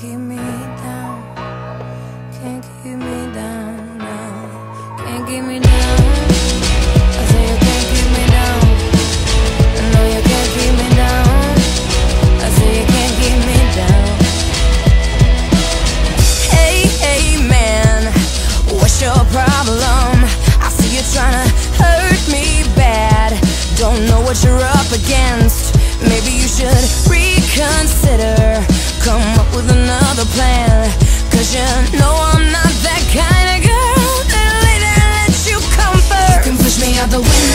keep the window.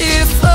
Sword,